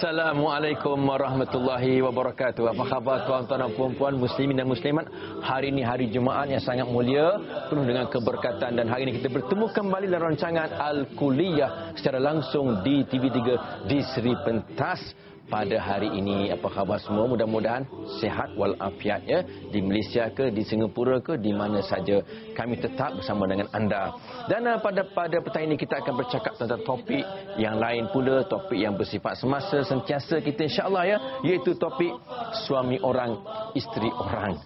Assalamualaikum warahmatullahi wabarakatuh. Apa khabar tuan-tuan dan puan-puan muslimin dan muslimat? Hari ini hari Jumaat yang sangat mulia, penuh dengan keberkatan dan hari ini kita bertemu kembali dalam rancangan Al-Kuliah secara langsung di TV3 di Seri Pentas pada hari ini. Apa khabar semua? Mudah-mudahan sehat walafiat ya di Malaysia ke di Singapura ke di mana saja kami tetap bersama dengan anda. Dan uh, pada pada petang ini kita akan bercakap tentang topik yang lain pula, topik yang bersifat semasa sentiasa kita insya-Allah ya, iaitu topik suami orang, isteri orang.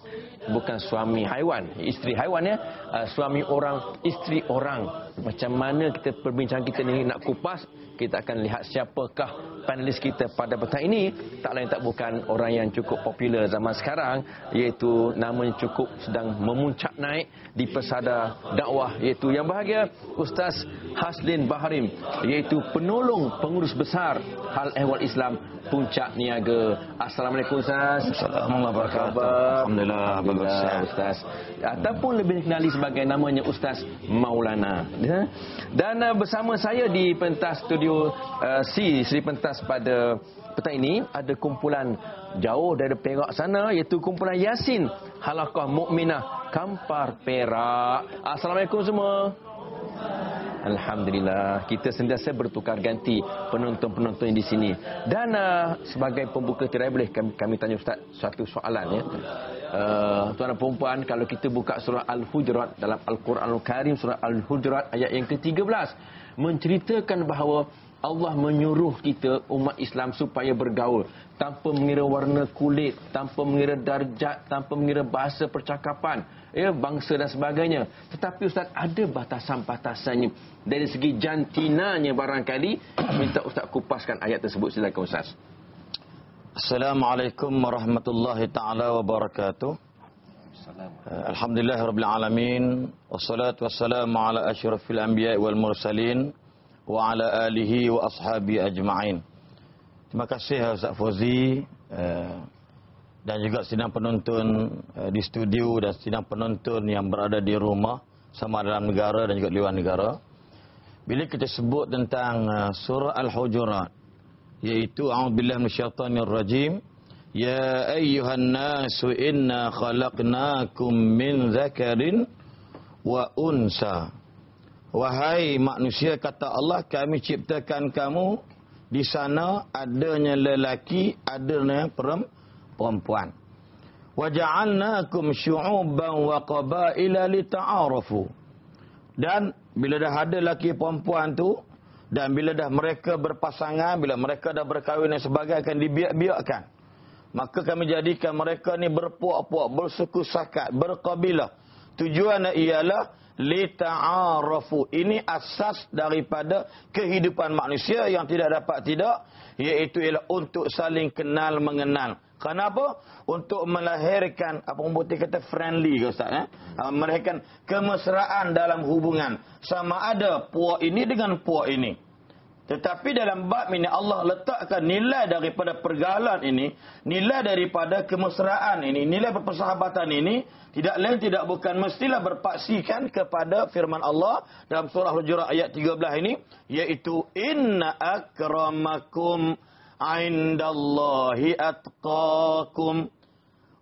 Bukan suami haiwan, isteri haiwan ya, uh, suami orang, isteri orang. Macam mana kita perbincangan kita ni nak kupas kita akan lihat siapakah panelis kita pada petang ini tak lain tak bukan orang yang cukup popular zaman sekarang iaitu namanya cukup sedang memuncak naik di pesada dakwah iaitu yang bahagia Ustaz Haslin Baharim iaitu penolong pengurus besar hal ehwal Islam Puncak Niaga. Assalamualaikum Ustaz. Assalamualaikum Alhamdulillah. Alhamdulillah Ustaz. Ataupun lebih dikenali sebagai namanya Ustaz Maulana. Ya. Dan uh, bersama saya di pentas studio uh, C Sri Pentas pada petang ini ada kumpulan jauh dari Perak sana iaitu kumpulan Yasin Halakah Mukminah Kampar Perak. Assalamualaikum semua. Alhamdulillah kita sentiasa bertukar ganti penonton-penonton di sini. Dan uh, sebagai pembuka tirai boleh kami, kami tanya Ustaz satu soalan ya. Uh, tuan dan puan kalau kita buka surah Al-Hujurat dalam Al-Quranul Karim surah Al-Hujurat ayat yang ke-13 menceritakan bahawa Allah menyuruh kita umat Islam supaya bergaul tanpa mengira warna kulit, tanpa mengira darjat, tanpa mengira bahasa percakapan, ya bangsa dan sebagainya. Tetapi ustaz ada batasan-batasannya dari segi jantinanya barangkali minta ustaz kupaskan ayat tersebut silakan ustaz. Assalamualaikum warahmatullahi taala wabarakatuh. Alhamdulillah rabbil alamin wassalatu wassalamu ala asyrafil anbiya'i wal mursalin wa ala alihi wa ashabi ajma'in. Terima kasih Ustaz Fauzi eh, dan juga sidang penonton eh, di studio dan sidang penonton yang berada di rumah sama dalam negara dan juga di luar negara. Bila kita sebut tentang surah Al-Hujurat iaitu a'udzubillahi minasyaitonir rajim ayyuhan nasu inna khalaqnakum min dzakarin wa unsa Wahai manusia kata Allah kami ciptakan kamu di sana adanya lelaki adanya perempuan. Waja'alnakum syu'uban wa qabaila lita'arafu. Dan bila dah ada lelaki perempuan tu dan bila dah mereka berpasangan, bila mereka dah berkahwin dan sebagainya akan dibiak-biakkan. Maka kami jadikan mereka ni berpuak-puak, bersuku sakat, berkabilah. Tujuannya ialah lita'arafu. Ini asas daripada kehidupan manusia yang tidak dapat tidak iaitu ialah untuk saling kenal mengenal. Kenapa? Untuk melahirkan apa putih kata friendly ke ustaz eh? Ah, melahirkan kemesraan dalam hubungan. Sama ada puak ini dengan puak ini tetapi dalam bab ini Allah letakkan nilai daripada pergaulan ini, nilai daripada kemesraan ini, nilai persahabatan ini tidak lain tidak bukan mestilah berpaksikan kepada firman Allah dalam surah Hujurat ayat 13 ini yaitu inna akramakum indallahi atqakum.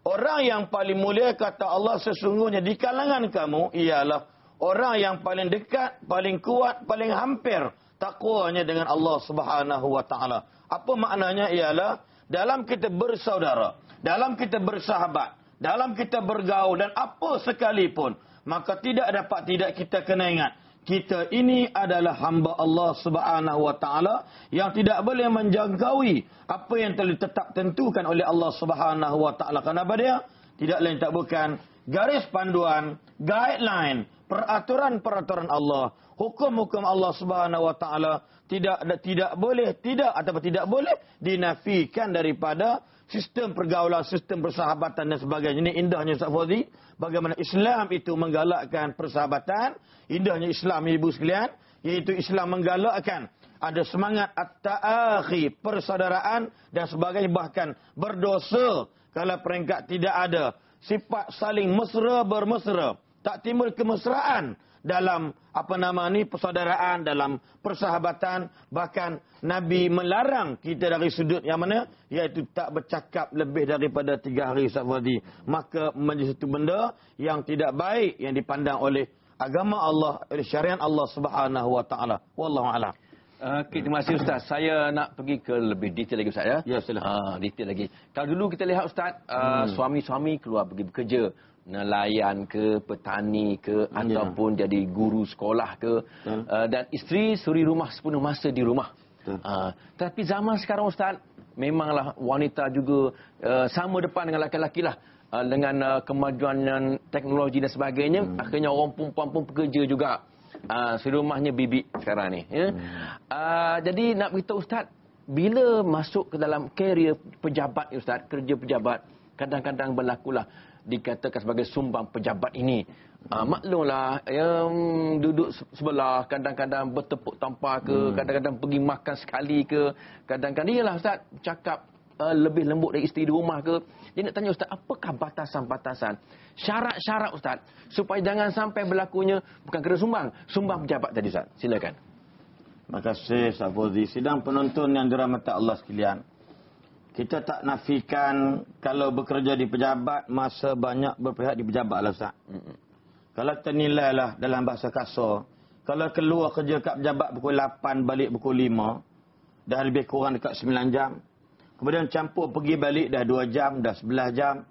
Orang yang paling mulia kata Allah sesungguhnya di kalangan kamu ialah orang yang paling dekat, paling kuat, paling hampir takwanya dengan Allah Subhanahu wa taala. Apa maknanya ialah dalam kita bersaudara, dalam kita bersahabat, dalam kita bergaul dan apa sekalipun, maka tidak dapat tidak kita kena ingat kita ini adalah hamba Allah Subhanahu wa taala yang tidak boleh menjangkaui apa yang telah tetap tentukan oleh Allah Subhanahu wa taala. Kenapa dia? Tidak lain tak bukan garis panduan, guideline, peraturan-peraturan Allah hukum-hukum Allah Subhanahu wa taala tidak tidak boleh tidak atau tidak boleh dinafikan daripada sistem pergaulan, sistem persahabatan dan sebagainya. Ini indahnya Ustaz Fauzi, bagaimana Islam itu menggalakkan persahabatan, indahnya Islam ibu sekalian, iaitu Islam menggalakkan ada semangat at-ta'akhi, persaudaraan dan sebagainya. Bahkan berdosa kalau peringkat tidak ada sifat saling mesra bermesra, tak timbul kemesraan dalam apa nama ni persaudaraan dalam persahabatan. Bahkan nabi melarang kita dari sudut yang mana? Iaitu tak bercakap lebih daripada tiga hari safadi maka menjadi satu benda yang tidak baik yang dipandang oleh agama Allah oleh syariat Allah Subhanahu wa taala. Wallahu alam Okey, terima kasih Ustaz. Saya nak pergi ke lebih detail lagi Ustaz ya. Ya, silakan. Uh, detail lagi. Kalau dulu kita lihat Ustaz, uh, hmm. suami-suami keluar pergi bekerja. Nelayan ke, petani ke, ya. ataupun jadi guru sekolah ke. Uh, dan isteri suri rumah sepenuh masa di rumah. Uh, tapi zaman sekarang Ustaz, memanglah wanita juga uh, sama depan dengan laki-laki lah. Dengan uh, kemajuan teknologi dan sebagainya, hmm. akhirnya orang perempuan pun bekerja juga uh, serumahnya bibi sekarang ni. Ya? Hmm. Uh, jadi nak beritahu Ustaz, bila masuk ke dalam karier pejabat Ustaz, kerja pejabat, kadang-kadang berlakulah dikatakan sebagai sumbang pejabat ini. Uh, maklumlah, yang duduk sebelah, kadang-kadang bertepuk tampar ke, hmm. kadang-kadang pergi makan sekali ke, kadang-kadang, iyalah Ustaz, cakap uh, lebih lembut dari isteri di rumah ke. Dia nak tanya Ustaz, apakah batasan-batasan syarat-syarat Ustaz supaya jangan sampai berlakunya bukan kena sumbang, sumbang pejabat tadi Ustaz. Silakan. Terima kasih Safuzi. Sidang penonton yang dirahmati Allah sekalian. Kita tak nafikan kalau bekerja di pejabat masa banyak berpihak di pejabat lah Ustaz. Mm -mm. Kalau ternilailah dalam bahasa kasar, kalau keluar kerja kat pejabat pukul 8 balik pukul 5 dah lebih kurang dekat 9 jam. Kemudian campur pergi balik dah 2 jam, dah 11 jam.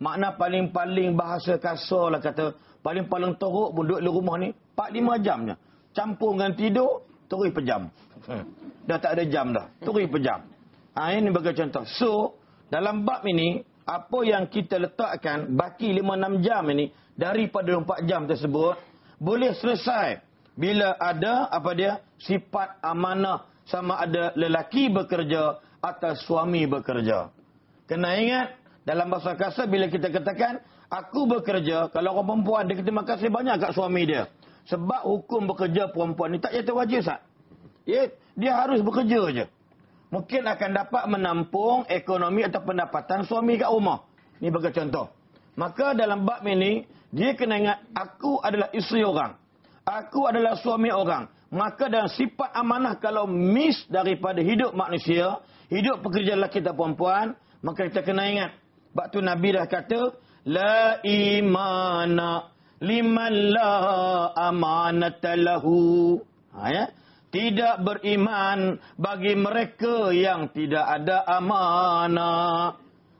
Makna paling-paling bahasa kasar lah kata. Paling-paling teruk pun duduk di rumah ni. 4-5 jam je. Campur dengan tidur, terus pejam. Dah tak ada jam dah. Terus pejam. Ha, ini bagi contoh. So, dalam bab ini, apa yang kita letakkan baki 5-6 jam ini, daripada 4 jam tersebut, boleh selesai. Bila ada, apa dia, sifat amanah sama ada lelaki bekerja atau suami bekerja. Kena ingat, dalam bahasa kasar bila kita katakan aku bekerja kalau orang perempuan dia kata makasih banyak kat suami dia. Sebab hukum bekerja perempuan ni tak jatuh wajib sat. Ya, dia harus bekerja je. Mungkin akan dapat menampung ekonomi atau pendapatan suami kat rumah. Ni bagi contoh. Maka dalam bab ini dia kena ingat aku adalah isteri orang. Aku adalah suami orang. Maka dalam sifat amanah kalau miss daripada hidup manusia, hidup pekerja lelaki atau perempuan, maka kita kena ingat sebab tu Nabi dah kata la imana liman la amanata lahu. Ha, ya? Tidak beriman bagi mereka yang tidak ada amanah.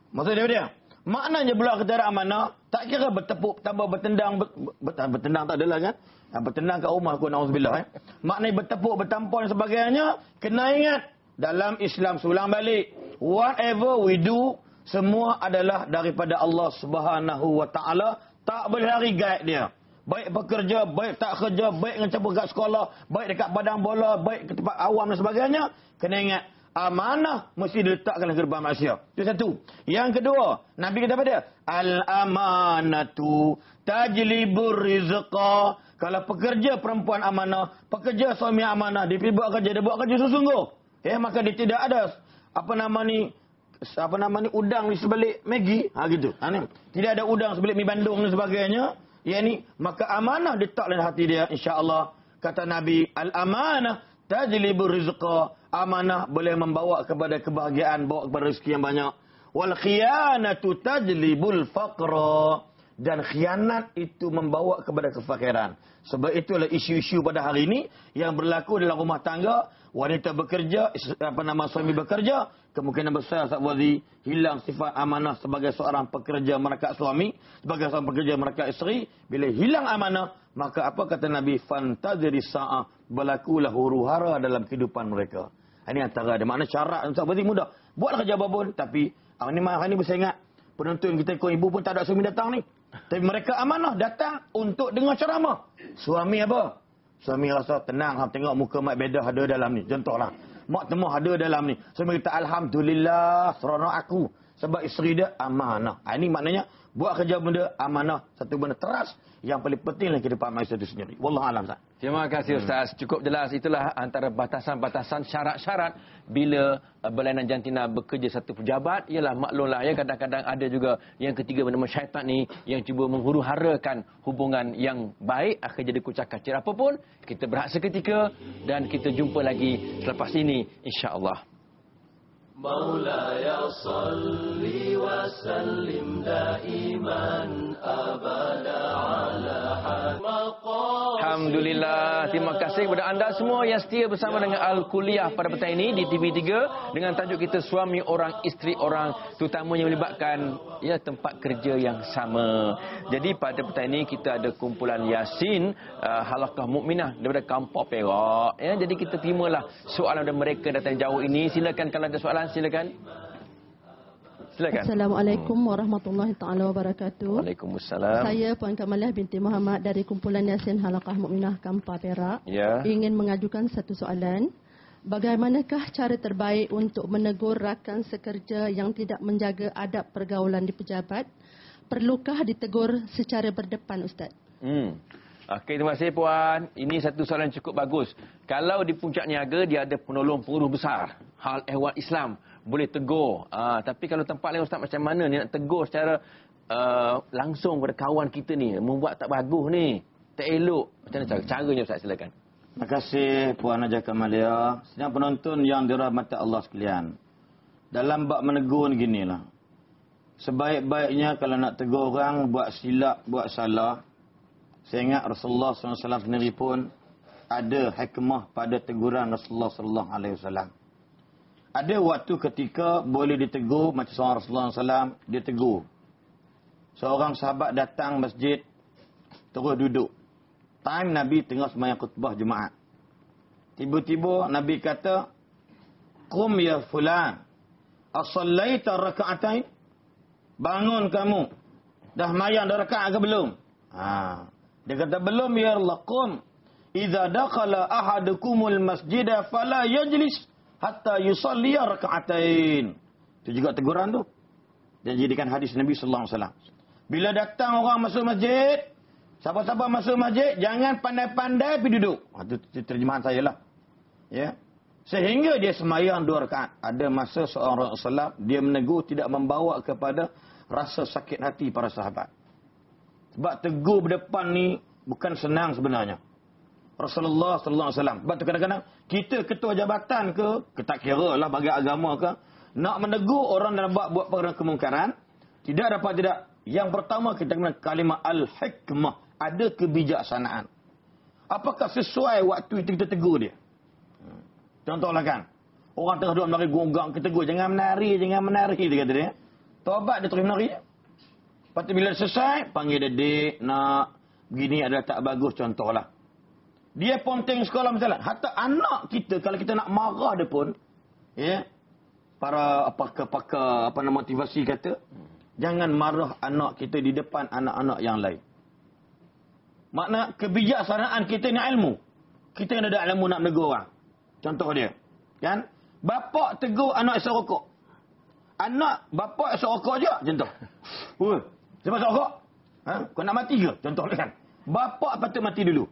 Maksudnya dia? Maknanya pula kita ada amanah, tak kira bertepuk, tambah bertendang, ber, bertendang tak adalah kan? Ha, bertendang kat rumah aku, na'udzubillah. Eh? Maknanya bertepuk, bertampon dan sebagainya, kena ingat, dalam Islam. Sulang balik, whatever we do, semua adalah daripada Allah Subhanahu wa taala. Tak boleh lari guide dia. Baik bekerja baik tak kerja baik campur kat sekolah baik dekat padang bola baik ke tempat awam dan sebagainya. Kena ingat amanah mesti diletakkan dalam gerbang manusia. Itu satu. Yang kedua nabi kata apa dia? Al amanatu tajlibur rizqa. Kalau pekerja perempuan amanah pekerja suami amanah dia buat kerja dia buat kerja sungguh-sungguh eh maka dia tidak ada apa nama ni apa nama ni udang di sebalik Maggi. Ha gitu. Ha tidak ada udang sebalik mi Bandung dan sebagainya. Ya ni maka amanah ditak dalam hati dia insyaallah. Kata nabi al amanah tajlibu rizqa. Amanah boleh membawa kepada kebahagiaan bawa kepada rezeki yang banyak. Wal khiyanatu tajlibul faqra. Dan khianat itu membawa kepada kefakiran. Sebab itulah isu-isu pada hari ini yang berlaku dalam rumah tangga wanita bekerja, apa nama suami bekerja, kemungkinan besar Wazi hilang sifat amanah sebagai seorang pekerja mereka suami, sebagai seorang pekerja mereka isteri. Bila hilang amanah, maka apa kata Nabi? Fantaziri sa'ah, berlakulah huru hara dalam kehidupan mereka. Ini antara ada makna Ustaz Wazi mudah. Buat kerja apapun, tapi ah, ini hari ini bisa ingat, penonton kita ikut ibu pun tak ada suami datang ni. Tapi mereka amanah datang untuk dengar ceramah. Suami apa? Suami rasa tenang, ha, tengok muka mak bedah ada dalam ni. Contohlah. Mak temu ada dalam ni. Suami kata, Alhamdulillah, seronok aku. Sebab isteri dia amanah. Ha, ini maknanya, buat kerja benda amanah. Satu benda teras. Yang paling penting dalam kehidupan manusia itu sendiri. Wallahualam. Terima kasih Ustaz. Cukup jelas itulah antara batasan-batasan syarat-syarat bila uh, berlainan jantina bekerja satu pejabat. Ialah maklumlah ya kadang-kadang ada juga yang ketiga bernama syaitan ni yang cuba menghuru-harakan hubungan yang baik akan jadi kucak kacir apapun. Kita berehat seketika dan kita jumpa lagi selepas ini insya-Allah. مولاي صل وسلم دائما أبدا على Alhamdulillah. Terima kasih kepada anda semua yang setia bersama dengan Al-Kuliah pada petang ini di TV3 dengan tajuk kita suami orang, isteri orang, terutamanya melibatkan ya tempat kerja yang sama. Jadi pada petang ini kita ada kumpulan Yasin uh, Halakah Mukminah daripada Kampung Perak. Ya, jadi kita terimalah soalan dari mereka datang jauh ini. Silakan kalau ada soalan silakan. Silakan. Assalamualaikum warahmatullahi taala wabarakatuh. Waalaikumsalam. Saya Puan Kamalah binti Muhammad dari kumpulan Yasin Halaqah Mukminah Kampar Perak. Ya. Ingin mengajukan satu soalan. Bagaimanakah cara terbaik untuk menegur rakan sekerja yang tidak menjaga adab pergaulan di pejabat? Perlukah ditegur secara berdepan Ustaz? Hmm. Okey, terima kasih Puan. Ini satu soalan cukup bagus. Kalau di puncak niaga, dia ada penolong penguruh besar. Hal ehwal Islam. Boleh tegur. Uh, tapi kalau tempat lain Ustaz, macam mana ni nak tegur secara uh, langsung pada kawan kita ni. Membuat tak bagus ni. Tak elok. Macam mana cara? Caranya Ustaz, silakan. Terima kasih Puan Najah Kamalia. Sedang penonton yang dirahmati Allah sekalian. Dalam bab menegur ni ginilah. Sebaik-baiknya kalau nak tegur orang buat silap, buat salah, saya ingat Rasulullah SAW sendiri pun ada hikmah pada teguran Rasulullah SAW. Ada waktu ketika boleh ditegur macam seorang Rasulullah SAW, dia tegur. Seorang sahabat datang masjid, terus duduk. Time Nabi tengah semayang khutbah Jumaat. Tiba-tiba Nabi kata, Qum ya fulan, asallaita raka'atain? Bangun kamu. Dah mayang dah rakaat ke belum? Haa. Dia kata belum ya Allah qum idza dakhala ahadukumul masjida fala yajlis hatta yusalli rak'atain. Itu juga teguran tu. Dan jadikan hadis Nabi sallallahu alaihi wasallam. Bila datang orang masuk masjid, siapa-siapa masuk masjid jangan pandai-pandai pergi duduk. Itu ha, terjemahan saya lah. Ya. Sehingga dia semayang dua rakaat. Ada masa seorang Rasulullah dia menegur tidak membawa kepada rasa sakit hati para sahabat. Sebab tegur berdepan ni bukan senang sebenarnya. Rasulullah sallallahu alaihi wasallam. Sebab kadang-kadang kita ketua jabatan ke, kita kira lah bagi agama ke, nak menegur orang dalam buat buat perkara kemungkaran, tidak dapat tidak. Yang pertama kita kena kalimah al-hikmah, ada kebijaksanaan. Apakah sesuai waktu itu kita tegur dia? Contohlah kan, orang tengah duduk menari gonggang, kita tegur, jangan menari, jangan menari, dia kata dia. Tobat dia terus menari. Lepas tu bila selesai, panggil dia dek, nak, begini adalah tak bagus contohlah. Dia ponteng sekolah misalnya. Hatta anak kita, kalau kita nak marah dia pun, ya, para pakar-pakar, apa nama motivasi kata, jangan marah anak kita di depan anak-anak yang lain. Makna kebijaksanaan kita ni ilmu. Kita yang ada ilmu nak menegur orang. Contoh dia. Kan? Bapak tegur anak esok rokok. Anak bapak esok rokok je. Contoh. Uh, Siapa rokok? Ha? Kau nak mati ke? Contohnya kan. Bapak patut mati dulu.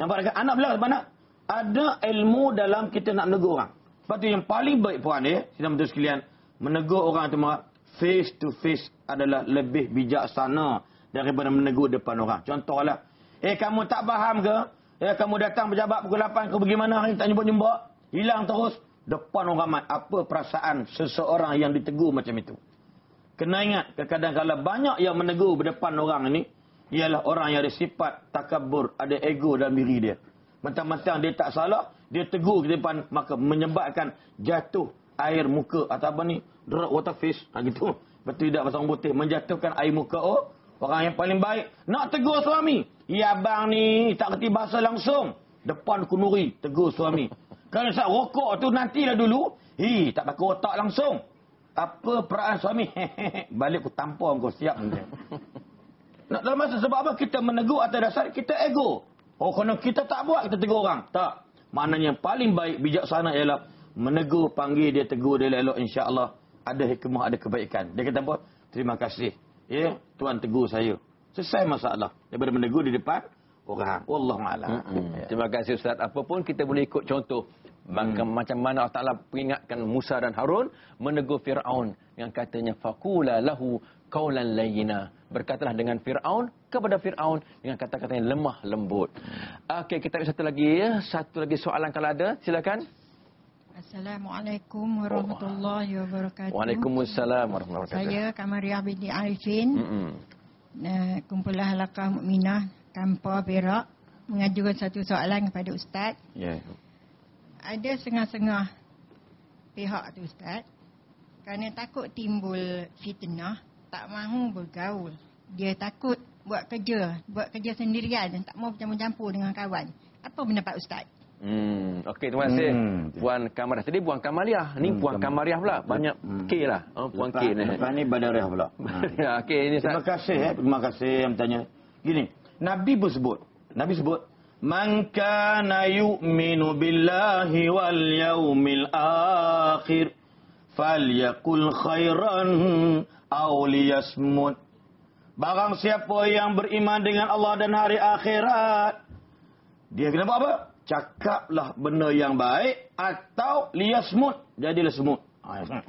Nampak tak? Anak bilang mana? Ada ilmu dalam kita nak menegur orang. Lepas tu yang paling baik puan dia, sidang betul sekalian, menegur orang itu face to face adalah lebih bijaksana daripada menegur depan orang. Contohlah, eh kamu tak faham ke? Eh kamu datang pejabat pukul 8 ke bagaimana hari tak jumpa-jumpa? Hilang terus depan orang ramai. Apa perasaan seseorang yang ditegur macam itu? Kena ingat, kadang-kadang banyak yang menegur berdepan orang ini, ialah orang yang ada sifat takabur, ada ego dalam diri dia. Mentang-mentang dia tak salah, dia tegur ke depan, maka menyebabkan jatuh air muka atau apa ni, drop water face, ha, gitu. Betul tidak pasang putih, menjatuhkan air muka. Oh, orang yang paling baik, nak tegur suami. Ya abang ni, tak kerti bahasa langsung. Depan kunuri, tegur suami. Kalau nak rokok tu nantilah dulu, hi, tak pakai otak langsung apa perasaan suami? Balik ku tampung kau siap. Nak dalam masa sebab apa kita menegur atas dasar kita ego. Oh kerana kita tak buat kita tegur orang. Tak. Maknanya yang paling baik bijaksana ialah menegur panggil dia tegur dia elok insya-Allah ada hikmah ada kebaikan. Dia kata apa? Terima kasih. Ya, tuan tegur saya. Selesai masalah. Daripada menegur di depan orang. Wallahu a'lam. Ya. Terima kasih Ustaz. Apapun kita boleh ikut contoh hmm. macam mana Allah Taala peringatkan Musa dan Harun menegur Firaun yang katanya faqula lahu qaulan layyina. Berkatalah dengan Firaun kepada Firaun dengan kata-kata yang lemah lembut. Okey, kita ada satu lagi ya. Satu lagi soalan kalau ada, silakan. Assalamualaikum warahmatullahi wabarakatuh. Waalaikumsalam warahmatullahi wabarakatuh. Saya Kamariah binti Arifin. Mm-hmm. Uh, kumpulan halakah mukminah Kampar Perak mengajukan satu soalan kepada ustaz. Ya. Yeah. Ada setengah-setengah pihak tu ustaz kerana takut timbul fitnah tak mahu bergaul. Dia takut buat kerja, buat kerja sendirian dan tak mau bercampur-campur dengan kawan. Apa pendapat ustaz? Hmm, okey terima kasih. Hmm. Puan Kamariah tadi Puan Kamaliah, ni hmm, Puan Kamariah pula. Banyak hmm. K lah. Oh, Puan K ni. Lepas ni Badariah pula. ya, okey ini Terima kasih eh. Terima kasih yang tanya. Gini, Nabi bersebut. Nabi sebut Man kana yu'minu billahi wal yaumil akhir falyakul khairan aw liyasmut. Barang siapa yang beriman dengan Allah dan hari akhirat, dia kena buat apa? cakaplah benda yang baik atau lias semut. Jadilah semut. Ya.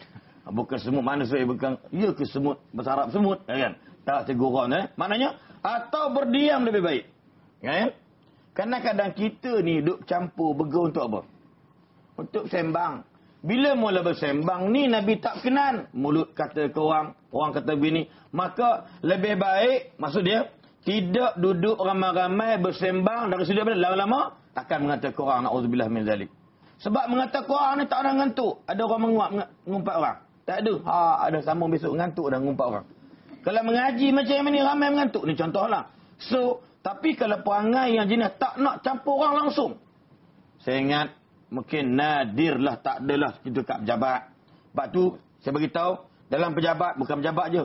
bukan semut mana saya bukan. Ya ke semut? Berharap semut ya kan? Tak teguran eh maknanya atau berdiam lebih baik. Ya kan kerana kadang kita ni duk campur bergaul untuk apa? Untuk sembang bila mula bersembang ni Nabi tak kenal mulut kata ke orang orang kata bini maka lebih baik maksud dia tidak duduk ramai-ramai bersembang dari sudut lama-lama takkan mengatakan orang naudzubillah min zalik. Sebab mengatakan orang ni tak ada ngantuk. Ada orang menguap mengumpat orang. Tak ada. Ha ada sambung besok ngantuk dan mengumpat orang. Kalau mengaji macam ni ramai mengantuk ni contohlah. So tapi kalau perangai yang jenis tak nak campur orang langsung. Saya ingat mungkin nadirlah tak adalah kita kat pejabat. Sebab tu saya beritahu dalam pejabat bukan pejabat je.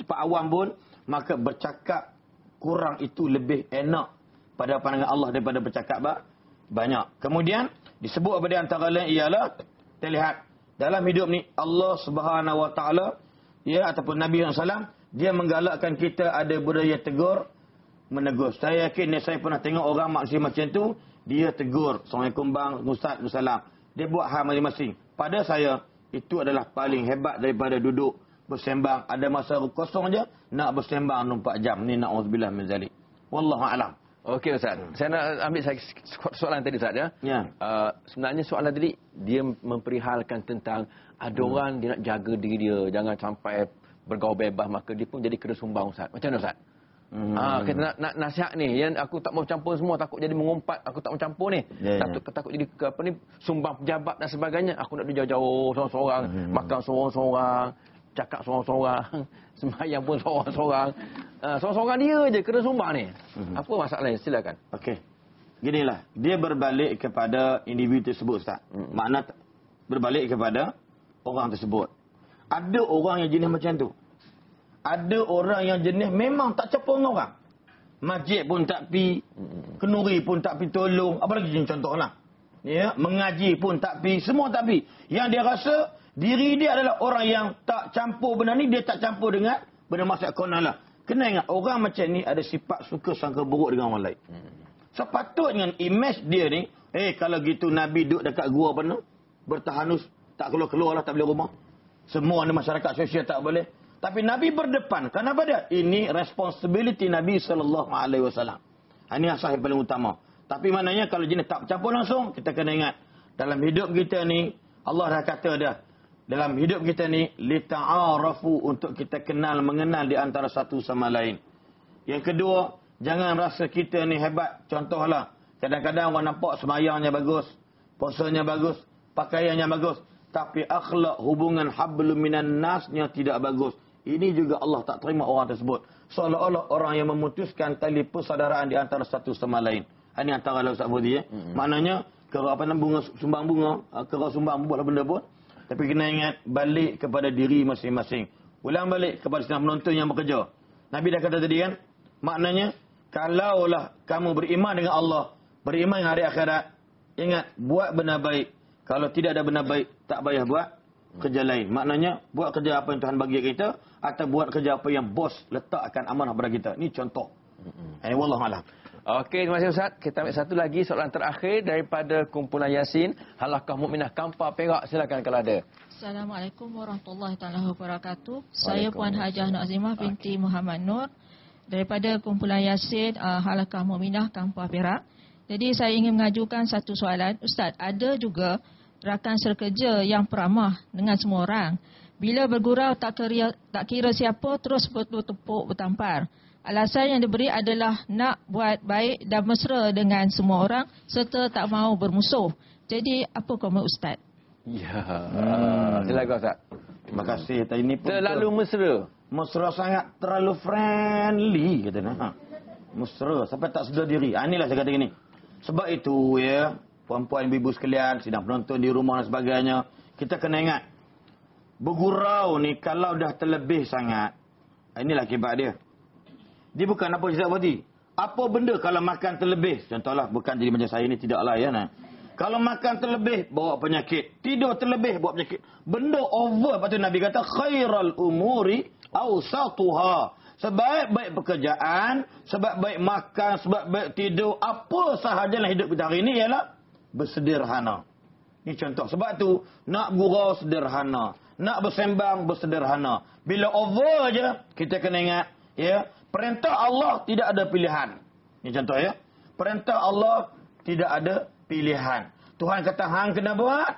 Tempat awam pun maka bercakap kurang itu lebih enak pada pandangan Allah daripada bercakap banyak. Kemudian disebut pada antara lain ialah terlihat dalam hidup ni Allah Subhanahu Wa Taala ya ataupun Nabi SAW dia menggalakkan kita ada budaya tegur menegur. Saya yakin saya pernah tengok orang maksud macam tu dia tegur Assalamualaikum bang Ustaz Salam. Dia buat hal masing-masing. Pada saya itu adalah paling hebat daripada duduk bersembang ada masa kosong je nak bersembang 24 jam ni naudzubillah min zalik. Wallahu alam. Okey Ustaz. Hmm. Saya nak ambil soalan tadi Ustaz ya. ya. Uh, sebenarnya soalan tadi dia memperihalkan tentang ada hmm. orang dia nak jaga diri dia jangan sampai bergaul bebas maka dia pun jadi kena sumbang Ustaz. Macam mana Ustaz? Hmm. Ah, kita nak, nak nasihat ni yang aku tak mau campur semua takut jadi mengumpat aku tak mau campur ni. Yeah, ya. takut yeah. takut jadi apa ni sumbang pejabat dan sebagainya. Aku nak jauh-jauh seorang-seorang, hmm. makan seorang-seorang, cakap seorang-seorang, sembahyang pun seorang-seorang. Uh, seorang-seorang dia je kena sumbang ni. Hmm. Apa masalahnya? Silakan. Okey. Ginilah, dia berbalik kepada individu tersebut Ustaz. Hmm. Makna berbalik kepada orang tersebut. Ada orang yang jenis macam tu. Ada orang yang jenis memang tak dengan orang. Masjid pun tak pi, kenuri pun tak pi tolong. Apa lagi contohlah. Ya, mengaji pun tak pi, semua tak pi. Yang dia rasa Diri dia adalah orang yang tak campur benda ni, dia tak campur dengan benda masyarakat konon lah. Kena ingat, orang macam ni ada sifat suka sangka buruk dengan orang lain. Sepatutnya image dia ni, eh kalau gitu Nabi duduk dekat gua apa ni, bertahanus, tak keluar-keluar lah, tak boleh rumah. Semua ni masyarakat sosial tak boleh. Tapi Nabi berdepan. Kenapa dia? Ini responsibility Nabi SAW. Ini asal yang paling utama. Tapi maknanya kalau jenis tak campur langsung, kita kena ingat. Dalam hidup kita ni, Allah dah kata dah, dalam hidup kita ni lita'arafu untuk kita kenal mengenal di antara satu sama lain. Yang kedua, jangan rasa kita ni hebat. Contohlah, kadang-kadang orang nampak semayangnya bagus, puasanya bagus, pakaiannya bagus, tapi akhlak hubungan hablum minan nasnya tidak bagus. Ini juga Allah tak terima orang tersebut. Seolah-olah orang yang memutuskan tali persaudaraan di antara satu sama lain. Ini antara Allah Ustaz Budi. Ya. Mm -hmm. Maknanya, kerana apa bunga, sumbang bunga, kerana sumbang buat benda pun, tapi kena ingat balik kepada diri masing-masing. Ulang balik kepada sedang penonton yang bekerja. Nabi dah kata tadi kan. Maknanya kalaulah kamu beriman dengan Allah. Beriman dengan hari akhirat. Ingat buat benar baik. Kalau tidak ada benar baik tak payah buat kerja lain. Maknanya buat kerja apa yang Tuhan bagi kita. Atau buat kerja apa yang bos letakkan amanah kepada kita. Ini contoh. Ini Wallahualam. Okey, terima kasih Ustaz. Kita ambil satu lagi soalan terakhir daripada kumpulan Yasin. Halakah Mukminah Kampar Perak. Silakan kalau ada. Assalamualaikum warahmatullahi wabarakatuh. Saya Puan Hajah Nazimah binti okay. Muhammad Nur daripada kumpulan Yasin uh, Halakah Mukminah Kampar Perak. Jadi saya ingin mengajukan satu soalan. Ustaz, ada juga rakan sekerja yang peramah dengan semua orang. Bila bergurau tak kira, tak kira siapa terus bertepuk bertampar. Alasan yang diberi adalah nak buat baik dan mesra dengan semua orang serta tak mau bermusuh. Jadi apa komen Ustaz? Ya, hmm. silakan Ustaz. Terima kasih. Ini pun terlalu mesra. Mesra sangat terlalu friendly kata Ha. Mesra sampai tak sedar diri. Ha, inilah saya kata ini. Sebab itu ya, puan-puan ibu-ibu sekalian sedang penonton di rumah dan sebagainya, kita kena ingat bergurau ni kalau dah terlebih sangat, inilah akibat dia. Dia bukan apa Ustaz Wadi. Apa benda kalau makan terlebih? Contohlah, bukan jadi macam saya ni, tidaklah ya. Nah. Kalau makan terlebih, bawa penyakit. Tidur terlebih, bawa penyakit. Benda over, lepas tu Nabi kata, khairal umuri awsatuha. Sebaik-baik pekerjaan, sebaik-baik makan, sebaik-baik tidur, apa sahaja dalam hidup kita hari ini ialah bersederhana. Ini contoh. Sebab tu, nak gurau sederhana. Nak bersembang bersederhana. Bila over je, kita kena ingat, ya, Perintah Allah tidak ada pilihan. Ini contoh ya. Perintah Allah tidak ada pilihan. Tuhan kata hang kena buat,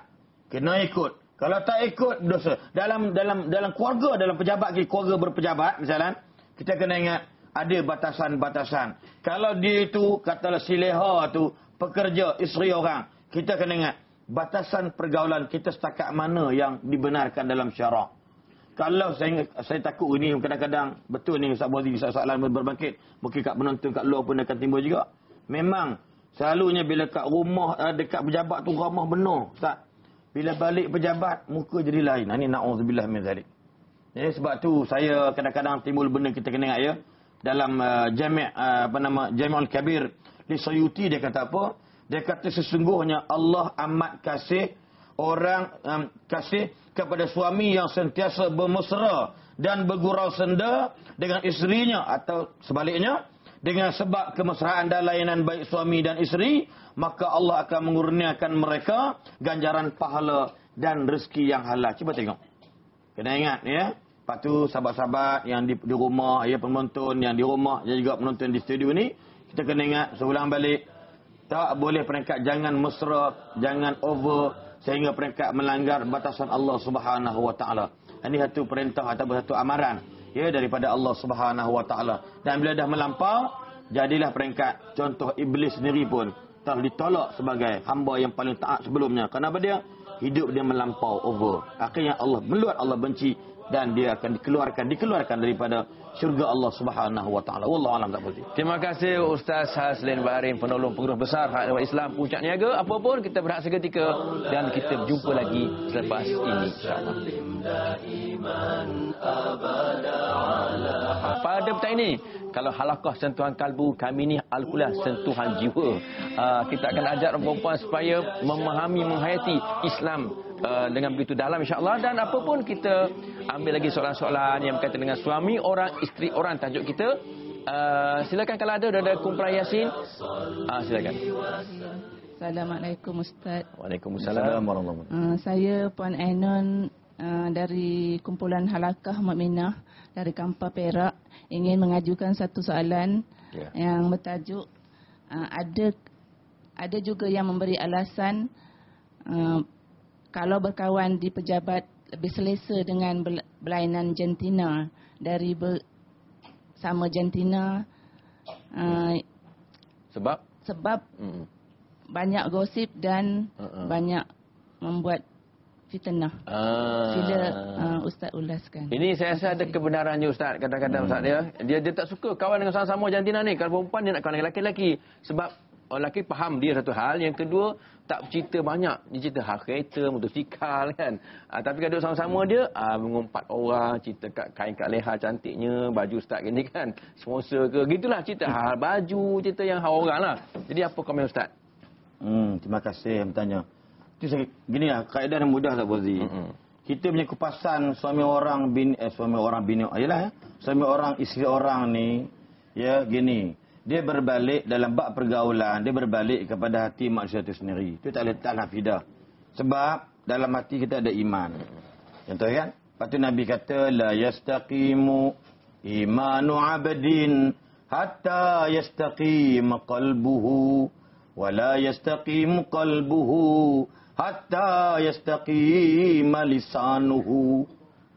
kena ikut. Kalau tak ikut dosa. Dalam dalam dalam keluarga, dalam pejabat keluarga berpejabat misalnya, kita kena ingat ada batasan-batasan. Kalau dia itu katalah sileha tu pekerja isteri orang, kita kena ingat batasan pergaulan kita setakat mana yang dibenarkan dalam syarak kalau saya saya takut ini kadang-kadang betul ni Ustaz Bozi soalan berbangkit mungkin kat penonton kat luar pun akan timbul juga. Memang selalunya bila kat rumah eh, dekat pejabat tu ramah benar Ustaz. Bila balik pejabat muka jadi lain. Ini naudzubillah min zalik. Ya sebab tu saya kadang-kadang timbul benda kita kena ingat ya. Dalam uh, jami' uh, apa nama Jami'ul Kabir di Sayuti dia kata apa? Dia kata sesungguhnya Allah amat kasih orang um, kasih kepada suami yang sentiasa bermesra dan bergurau senda dengan isterinya atau sebaliknya. Dengan sebab kemesraan dan layanan baik suami dan isteri maka Allah akan mengurniakan mereka ganjaran pahala dan rezeki yang halal. Cuba tengok. Kena ingat ya? Lepas tu sahabat-sahabat yang di, di rumah ya penonton yang di rumah dan juga penonton di studio ni kita kena ingat seulang balik tak boleh peringkat jangan mesra jangan over sehingga peringkat melanggar batasan Allah Subhanahu wa taala. Ini satu perintah atau satu amaran ya daripada Allah Subhanahu wa taala. Dan bila dah melampau, jadilah peringkat contoh iblis sendiri pun telah ditolak sebagai hamba yang paling taat sebelumnya. Kenapa dia? Hidup dia melampau over. Akhirnya Allah meluat Allah benci dan dia akan dikeluarkan dikeluarkan daripada syurga Allah Subhanahu wa taala. Wallahu alam tak boleh. Terima kasih Ustaz Haslin Baharin penolong pengurus besar Hak Dewan Islam Puncak Niaga. Apapun kita berehat seketika dan kita berjumpa lagi selepas ini. Pada petang ini kalau halakah sentuhan kalbu kami ni al-kuliah sentuhan jiwa. Uh, kita akan ajar perempuan supaya memahami menghayati Islam uh, dengan begitu dalam insya-Allah dan apapun kita ambil lagi soalan-soalan yang berkaitan dengan suami orang, isteri orang tajuk kita. Uh, silakan kalau ada ada kumpulan Yasin. Uh, silakan. Assalamualaikum Ustaz. Waalaikumsalam warahmatullahi uh, Saya Puan Ainon uh, dari kumpulan Halakah Mukminah dari Kampar Perak ingin mengajukan satu soalan yeah. yang bertajuk uh, ada ada juga yang memberi alasan uh, kalau berkawan di pejabat lebih selesa dengan berlainan jantina dari sama jantina uh, sebab sebab mm. banyak gosip dan uh-uh. banyak membuat fitnah. Ah. Sila uh, ustaz ulaskan. Ini saya rasa ada kebenarannya ustaz kadang-kadang hmm. ustaz dia dia dia tak suka kawan dengan sama-sama jantina ni kalau perempuan dia nak kawan dengan lelaki-lelaki sebab orang lelaki faham dia satu hal. Yang kedua tak cerita banyak. Dia cerita hal kereta motosikal kan? Uh, tapi kalau sama-sama dia uh, mengumpat orang cerita kat kain kat leher cantiknya baju ustaz gini kan? Sponsor ke gitulah cerita. Hal baju cerita yang hal orang lah. Jadi apa komen ustaz? Hmm terima kasih yang bertanya. Itu gini lah kaedah yang mudah tak Bozi mm-hmm. kita punya kupasan suami orang bin eh suami orang bini ayalah ya. Suami orang isteri orang ni ya gini dia berbalik dalam bab pergaulan, dia berbalik kepada hati manusia itu sendiri. Itu tak letak nafidah. Sebab dalam hati kita ada iman. Contoh kan? Lepas tu Nabi kata, La yastaqimu imanu abdin hatta yastaqim qalbuhu wa la yastaqim qalbuhu hatta yastaqim lisanuhu.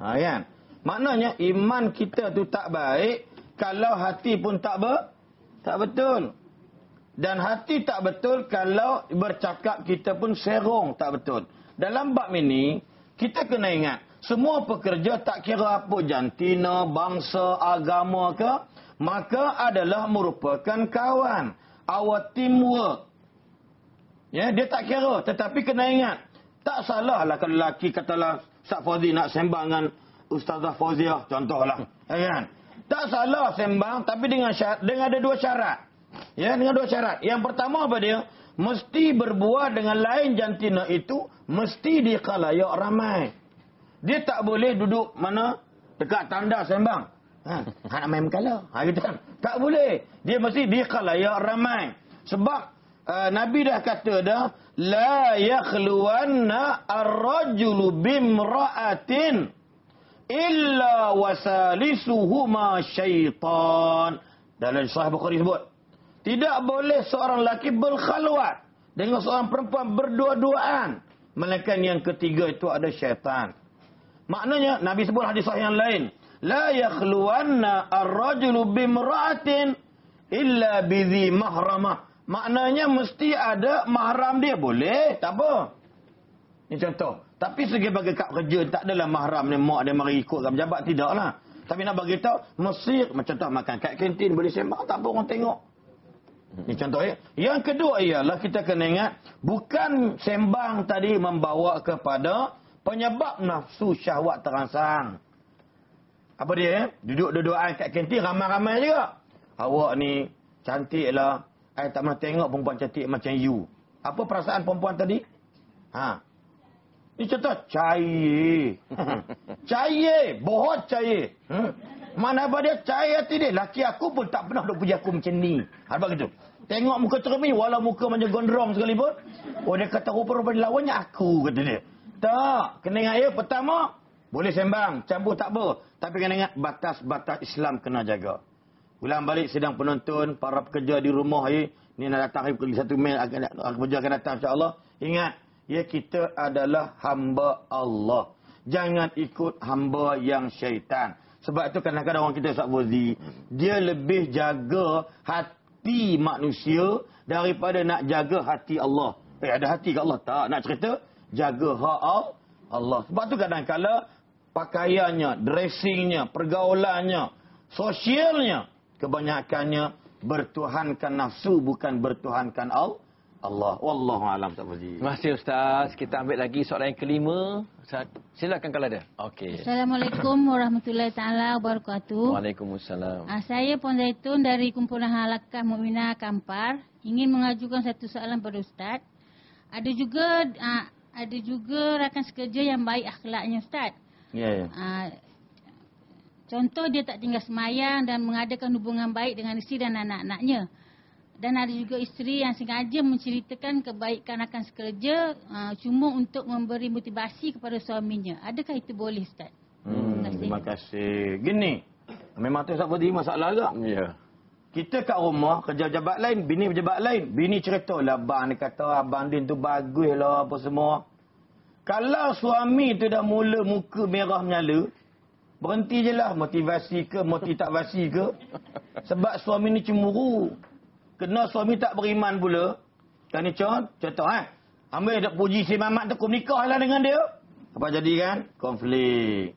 Ha, kan? Maknanya iman kita tu tak baik kalau hati pun tak ber, tak betul. Dan hati tak betul kalau bercakap kita pun serong tak betul. Dalam bab ini, kita kena ingat. Semua pekerja tak kira apa jantina, bangsa, agama ke. Maka adalah merupakan kawan. Our teamwork. Ya, dia tak kira. Tetapi kena ingat. Tak salah lah kalau lelaki katalah Ustaz Fauzi nak sembang dengan Ustazah Fauziah. Contohlah. Ya, kan? Tak salah sembang tapi dengan syarat, dengan ada dua syarat. Ya, dengan dua syarat. Yang pertama apa dia? Mesti berbuah dengan lain jantina itu mesti di khalayak ramai. Dia tak boleh duduk mana dekat tanda sembang. Ha, nak main kala. Ha gitu kan. Tak boleh. Dia mesti di khalayak ramai. Sebab uh, Nabi dah kata dah la yakhluwanna ar-rajulu bimra'atin illa wasalisuhuma syaitan. Dalam sahih Bukhari sebut. Tidak boleh seorang lelaki berkhalwat dengan seorang perempuan berdua-duaan. Melainkan yang ketiga itu ada syaitan. Maknanya Nabi sebut hadis sahih yang lain. La yakhluwanna ar-rajulu bimra'atin illa bidhi mahramah. Maknanya mesti ada mahram dia. Boleh, tak apa. Ini contoh. Tapi sebagai kak kerja tak adalah mahram ni mak dia mari ikut kat pejabat tidaklah. Tapi nak bagi tahu Mesir macam tu makan kat kantin boleh sembang tak apa orang tengok. Ini contoh ya. Yang kedua ialah kita kena ingat bukan sembang tadi membawa kepada penyebab nafsu syahwat terangsang. Apa dia ya? Duduk-dudukan kat kantin ramai-ramai juga. Awak ni cantiklah. Saya tak pernah tengok perempuan cantik macam you. Apa perasaan perempuan tadi? Ha, contoh cair. cair. Bohot cair. Hmm? Mana dia cair hati dia. Laki aku pun tak pernah duk puji aku macam ni. Apa gitu. Tengok muka cermin. Walau muka macam gondrong sekalipun. Oh dia kata rupa-rupa lawannya aku. Kata dia. Tak. Kena ingat ya. Pertama. Boleh sembang. Campur tak apa. Tapi kena ingat. Batas-batas Islam kena jaga. Ulang balik sedang penonton. Para pekerja di rumah. Ya. Ni nak datang. Satu mail. Kerja akan datang insyaAllah. Ingat ya kita adalah hamba Allah. Jangan ikut hamba yang syaitan. Sebab itu kadang-kadang orang kita Ustaz Fuzi, dia lebih jaga hati manusia daripada nak jaga hati Allah. Eh ada hati ke Allah? Tak. Nak cerita, jaga hak Allah. Sebab tu kadang-kadang pakaiannya, dressingnya, pergaulannya, sosialnya, kebanyakannya bertuhankan nafsu bukan bertuhankan Allah. Allah. Wallahu alam tak Terima kasih Ustaz. Kita ambil lagi soalan yang kelima. Silakan kalau ada. Okey. Assalamualaikum warahmatullahi taala wabarakatuh. Waalaikumsalam. Uh, saya Puan Zaitun dari Kumpulan Halakah Mukminah Kampar ingin mengajukan satu soalan pada Ustaz. Ada juga uh, ada juga rakan sekerja yang baik akhlaknya Ustaz. Ya. Yeah, yeah. uh, contoh dia tak tinggal semayang dan mengadakan hubungan baik dengan isteri dan anak-anaknya dan ada juga isteri yang sengaja menceritakan kebaikan akan sekerja uh, cuma untuk memberi motivasi kepada suaminya. Adakah itu boleh Ustaz? Hmm, terima kasih. Gini, memang tu Ustaz Fadhi masalah agak. Ya. Kita kat rumah, kerja jabat lain, bini pejabat lain. Bini cerita lah, abang ni kata abang din tu bagus lah apa semua. Kalau suami tu dah mula muka merah menyala, berhenti je lah motivasi ke, motivasi ke. Sebab suami ni cemburu. Kena suami tak beriman pula. Kan ni contoh, eh. Ambil dak puji si mamat tu kau nikahlah dengan dia. Apa jadi kan? Konflik.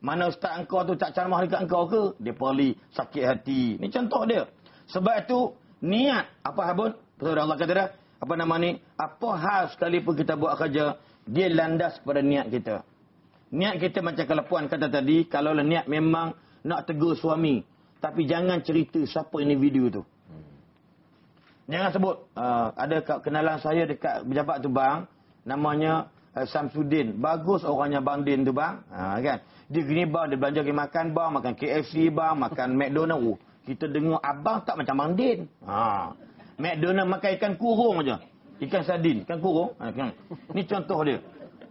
Mana ustaz engkau tu tak ceramah dekat engkau ke? Dia poli sakit hati. Ni contoh dia. Sebab itu niat apa habun? Betul Allah kata dah. Apa nama ni? Apa hal sekalipun kita buat kerja, dia landas pada niat kita. Niat kita macam kalau puan kata tadi, kalau niat memang nak tegur suami. Tapi jangan cerita siapa individu tu. Jangan sebut. Uh, ada kenalan saya dekat pejabat tu bang. Namanya uh, Samsudin. Bagus orangnya Bang Din tu bang. Uh, kan? Dia gini bang. Dia belanja pergi makan bang. Makan KFC bang. Makan McDonald. Uh, Kita dengar abang tak macam Bang Din. Ha. McDonald makan ikan kurung aja. Ikan sardin, ikan kurung. Ha, kan. Ni contoh dia.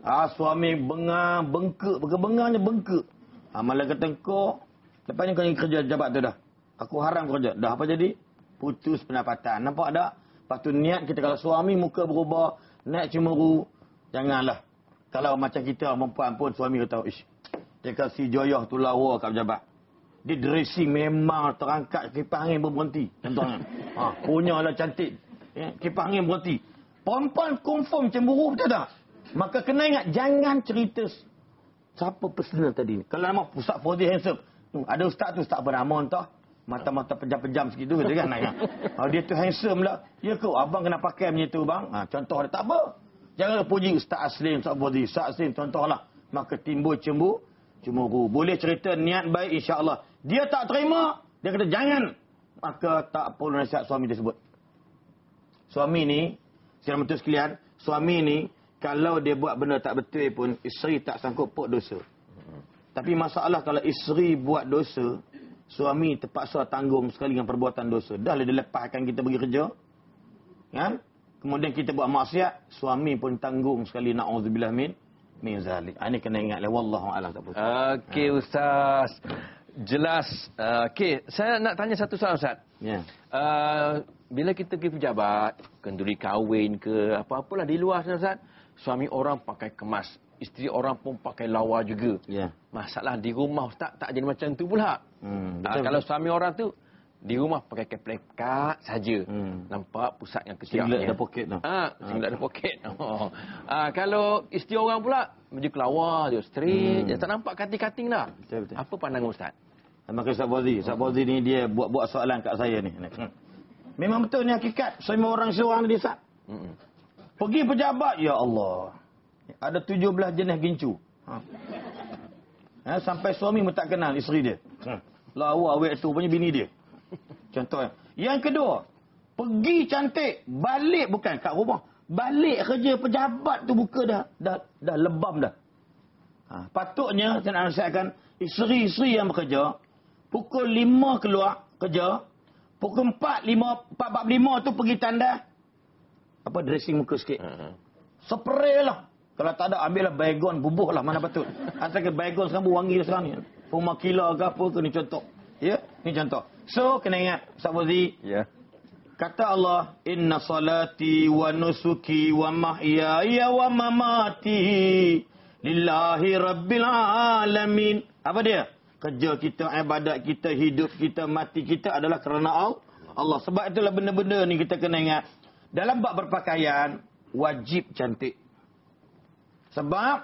Ha, suami bengar, bengkak. Bengar-bengarnya bengkak. Ha, malah kata kau, lepasnya kau kerja jabat tu dah. Aku haram kerja. Dah apa jadi? Putus pendapatan. Nampak tak? Lepas tu niat kita kalau suami muka berubah, naik cemuru, janganlah. Kalau macam kita, perempuan pun suami kata, ish, dia kasih joyoh tu lawa kat pejabat. Dia dressing memang terangkat kipas angin pun berhenti. Contohnya. ha, punya lah cantik. Ya, kipas angin berhenti. Perempuan confirm cemburu betul tak? Maka kena ingat, jangan cerita siapa personal tadi. Kalau nama Ustaz Fauzi handsome. Ada ustaz tu, ustaz bernama entah. Mata-mata pejam-pejam segitu kata kan. Ha, dia tu handsome lah. Ya ke, abang kena pakai macam tu bang. Ha, contoh dia tak apa. Jangan puji Ustaz Aslim, Ustaz Fauzi. Ustaz Aslim contohlah. Maka timbul cemburu. Cemburu. Boleh cerita niat baik insya-Allah. Dia tak terima, dia kata jangan. Maka tak perlu nasihat suami tersebut. Suami ni, saya betul sekalian, suami ni kalau dia buat benda tak betul pun isteri tak sanggup pok dosa. Tapi masalah kalau isteri buat dosa, suami terpaksa tanggung sekali dengan perbuatan dosa. Dah lah dia lepaskan kita pergi kerja. Kan? Kemudian kita buat maksiat, suami pun tanggung sekali na'udzubillah min min zalik. Ini kena ingat lah. Wallahu a'lam tak Okey ha. Ustaz. Jelas. Uh, Okey, saya nak tanya satu soalan Ustaz. Ya. Yeah. Uh, bila kita pergi pejabat, kenduri kahwin ke apa-apalah di luar sana Ustaz, suami orang pakai kemas, isteri orang pun pakai lawa juga. Ya. Yeah. Masalah di rumah Ustaz tak jadi macam tu pula. Hmm, betul, uh, kalau suami orang tu di rumah pakai keplekat saja. Hmm. Nampak pusat yang kecil. Singlet ada poket tu. Ah, singlet ada poket. Oh. Ah, kalau isteri orang pula baju kelawar dia straight, hmm. dia tak nampak kating-kating dah. Betul, betul. Apa pandangan ustaz? Sama ke Ustaz Bozi. Ustaz Bozi ni dia buat-buat soalan kat saya ni. Memang betul ni hakikat. Semua orang seorang ni Hmm. Pergi pejabat, ya Allah. Ada 17 jenis gincu. Ha. Ha, sampai suami pun tak kenal isteri dia. Hmm. Lawa awet tu punya bini dia. Contoh. Yang kedua, pergi cantik, balik bukan kat rumah. Balik kerja pejabat tu buka dah dah dah lebam dah. Ha, patutnya saya nak nasihatkan isteri-isteri yang bekerja pukul 5 keluar kerja, pukul 4 5 4.45 tu pergi tanda apa dressing muka sikit. Uh-huh. Spray lah. Kalau tak ada ambillah baygon bubuh lah mana patut. Asalkan baygon sekarang wangi sekarang ni. Rumah kila ke apa ke ni contoh. Ya, ni contoh. So, kena ingat, Ustaz Fauzi. Ya. Kata Allah, Inna salati wa nusuki wa mahyaya wa mamati lillahi rabbil alamin. Apa dia? Kerja kita, ibadat kita, hidup kita, mati kita adalah kerana Allah. Sebab itulah benda-benda ni kita kena ingat. Dalam bab berpakaian, wajib cantik. Sebab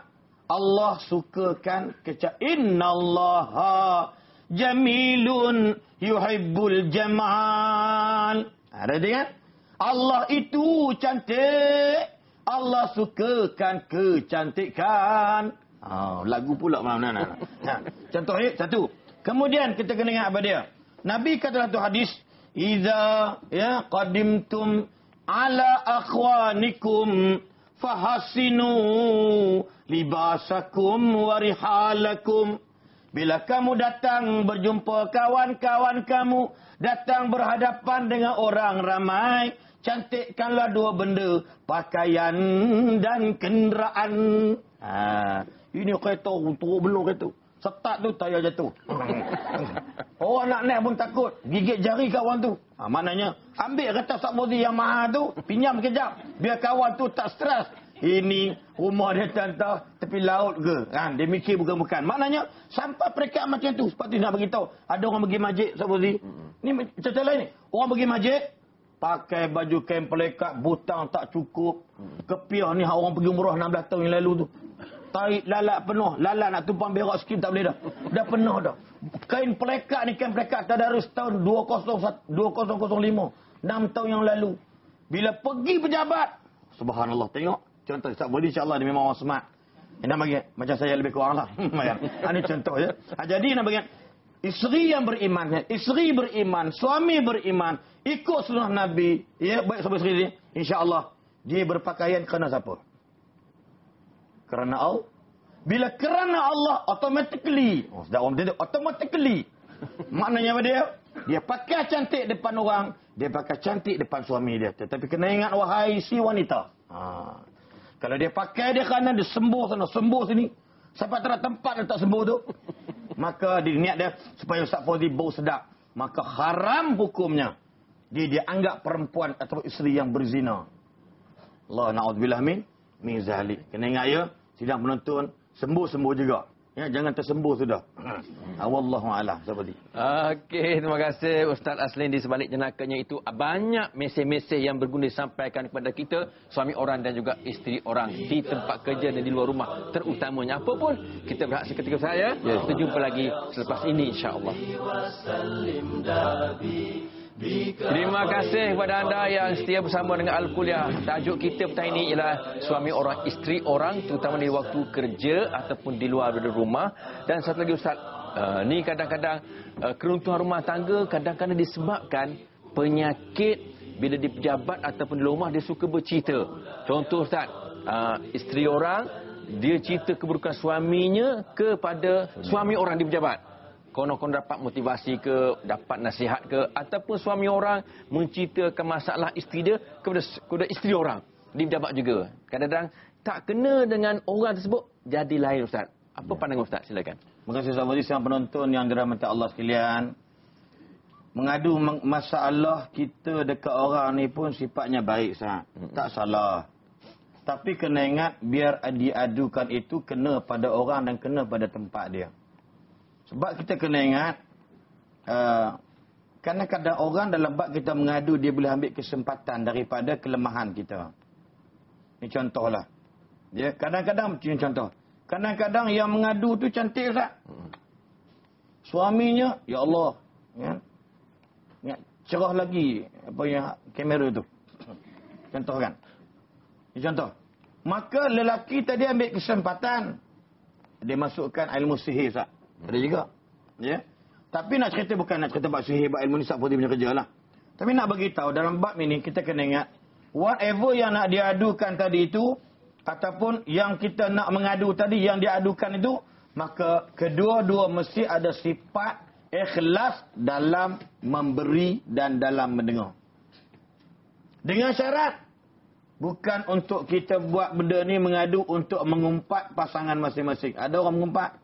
Allah sukakan kecak. Inna allaha jamilun yuhibbul jamal. Ada dengar? Allah itu cantik. Allah sukakan kecantikan. Oh, lagu pula mana mana. Ha, contoh eh, satu. Kemudian kita kena ingat apa dia? Nabi kata satu hadis, "Idza ya qadimtum ala akhwanikum fahasinu libasakum wa rihalakum." Bila kamu datang berjumpa kawan-kawan kamu, datang berhadapan dengan orang ramai, cantikkanlah dua benda, pakaian dan kenderaan. Ha, ini kereta, turun belum kereta. Setat tu tayar jatuh. orang nak naik pun takut. Gigit jari kawan tu. Ha, maknanya, ambil kereta sakbozi yang mahal tu, pinjam kejap. Biar kawan tu tak stres. Ini rumah dia tantah tepi laut ke? Kan? Dia mikir bukan-bukan. Maknanya, sampai mereka macam tu. Sebab tu nak beritahu. Ada orang pergi masjid, Sabuzi. Ini cerita lain ni. Orang pergi masjid, pakai baju kain pelekat, butang tak cukup. Kepiah ni orang pergi umrah 16 tahun yang lalu tu. Tarik lalat penuh. Lalat nak tumpang berak sikit tak boleh dah. Dah penuh dah. Kain pelekat ni kain pelekat tadarus tahun 2005. 6 tahun yang lalu. Bila pergi pejabat. Subhanallah. Tengok. Contoh Ustaz Budi insya-Allah dia memang orang smart. Nak bagi macam saya lebih kurang lah. Ini contoh ya. Ha, jadi nak bagi isteri yang beriman, ya. isteri beriman, suami beriman, ikut sunnah Nabi, ya baik sampai isteri dia, insya-Allah dia berpakaian kerana siapa? Kerana Allah. Bila kerana Allah automatically, oh, sudah orang dia automatically. Maknanya apa dia? Dia pakai cantik depan orang, dia pakai cantik depan suami dia. Tetapi kena ingat wahai si wanita. Ha. Kalau dia pakai dia kerana dia sembuh sana, sembuh sini. Sampai tak tempat dia tak sembuh tu. Maka dia niat dia supaya Ustaz Fauzi bau sedap. Maka haram hukumnya. Dia dia anggap perempuan atau isteri yang berzina. Allah na'udzubillah min. Min zalik. Kena ingat ya. Sidang penonton. Sembuh-sembuh juga. Ya, jangan tersembuh sudah. Wallahu a'lam seperti. Okey, terima kasih Ustaz Aslin di sebalik jenakanya itu banyak mesej-mesej yang berguna disampaikan kepada kita suami orang dan juga isteri orang di tempat kerja dan di luar rumah terutamanya apa pun kita berhak seketika saya. Yes. Kita jumpa lagi selepas ini insya-Allah. Terima kasih kepada anda yang setia bersama dengan Al-Kuliah. Tajuk kita petang ini ialah suami orang, isteri orang, terutama di waktu kerja ataupun di luar dari rumah. Dan satu lagi Ustaz, uh, ni kadang-kadang uh, keruntuhan rumah tangga kadang-kadang disebabkan penyakit bila di pejabat ataupun di rumah dia suka bercerita. Contoh Ustaz, uh, isteri orang, dia cerita keburukan suaminya kepada suami orang di pejabat konon-konon dapat motivasi ke, dapat nasihat ke, ataupun suami orang menceritakan masalah isteri dia kepada, kepada isteri orang. Di pejabat juga. Kadang-kadang tak kena dengan orang tersebut, jadi lain Ustaz. Apa ya. pandangan Ustaz? Silakan. Terima kasih sahabat yang penonton yang dirahmati Allah sekalian. Mengadu masalah kita dekat orang ni pun sifatnya baik Ustaz. Hmm. Tak salah. Tapi kena ingat biar diadukan itu kena pada orang dan kena pada tempat dia. Sebab kita kena ingat, uh, kadang-kadang orang dalam bab kita mengadu, dia boleh ambil kesempatan daripada kelemahan kita. Ini contohlah. Ya, kadang-kadang macam contoh. Kadang-kadang yang mengadu tu cantik tak? Suaminya, ya Allah. Ya, ya, cerah lagi apa yang kamera tu. Contoh kan? Ini contoh. Maka lelaki tadi ambil kesempatan. Dia masukkan ilmu sihir tak? Ada juga. Ya. Tapi nak cerita bukan nak cerita bab sihir, bab ilmu nisab putih punya kerja lah. Tapi nak bagi tahu dalam bab ini kita kena ingat whatever yang nak diadukan tadi itu ataupun yang kita nak mengadu tadi yang diadukan itu maka kedua-dua mesti ada sifat ikhlas dalam memberi dan dalam mendengar. Dengan syarat bukan untuk kita buat benda ni mengadu untuk mengumpat pasangan masing-masing. Ada orang mengumpat?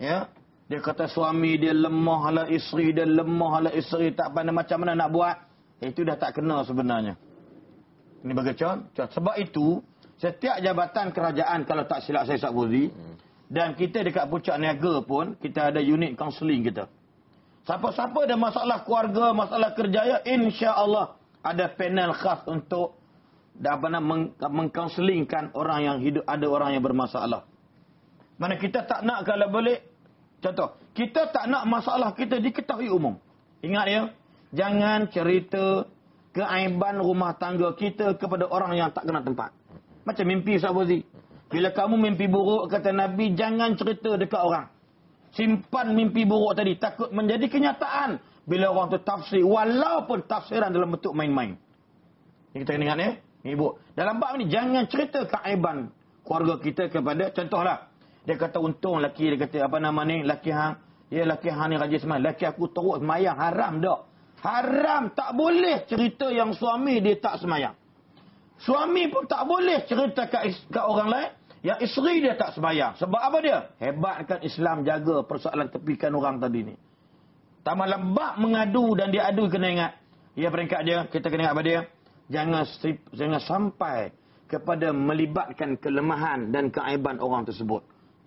Ya. Dia kata suami dia lemah lah isteri dia lemah lah isteri tak pandai macam mana nak buat. Itu dah tak kena sebenarnya. Ini bagi contoh. Sebab itu setiap jabatan kerajaan kalau tak silap saya Ustaz Fuzi dan kita dekat puncak niaga pun kita ada unit counselling kita. Siapa-siapa ada masalah keluarga, masalah kerja ya insya-Allah ada panel khas untuk dapat mengkaunselingkan orang yang hidup ada orang yang bermasalah. Mana kita tak nak kalau boleh Contoh, kita tak nak masalah kita diketahui umum. Ingat ya, jangan cerita keaiban rumah tangga kita kepada orang yang tak kenal tempat. Macam mimpi Sahabat Bila kamu mimpi buruk, kata Nabi, jangan cerita dekat orang. Simpan mimpi buruk tadi, takut menjadi kenyataan. Bila orang tu tafsir, walaupun tafsiran dalam bentuk main-main. Ini kita ingat ya, ibu. Dalam bab ni, jangan cerita keaiban keluarga kita kepada, contohlah, dia kata untung laki dia kata apa nama ni laki hang. Ya laki hang ni rajin semai laki aku teruk semayang haram dak haram tak boleh cerita yang suami dia tak semayang. Suami pun tak boleh cerita kat, kat orang lain yang isteri dia tak semayang. Sebab apa dia? Hebatkan Islam jaga persoalan tepikan orang tadi ni. Tambah lembab mengadu dan dia adu kena ingat. Ya peringkat dia kita kena ingat apa dia? Jangan jangan sampai kepada melibatkan kelemahan dan keaiban orang tersebut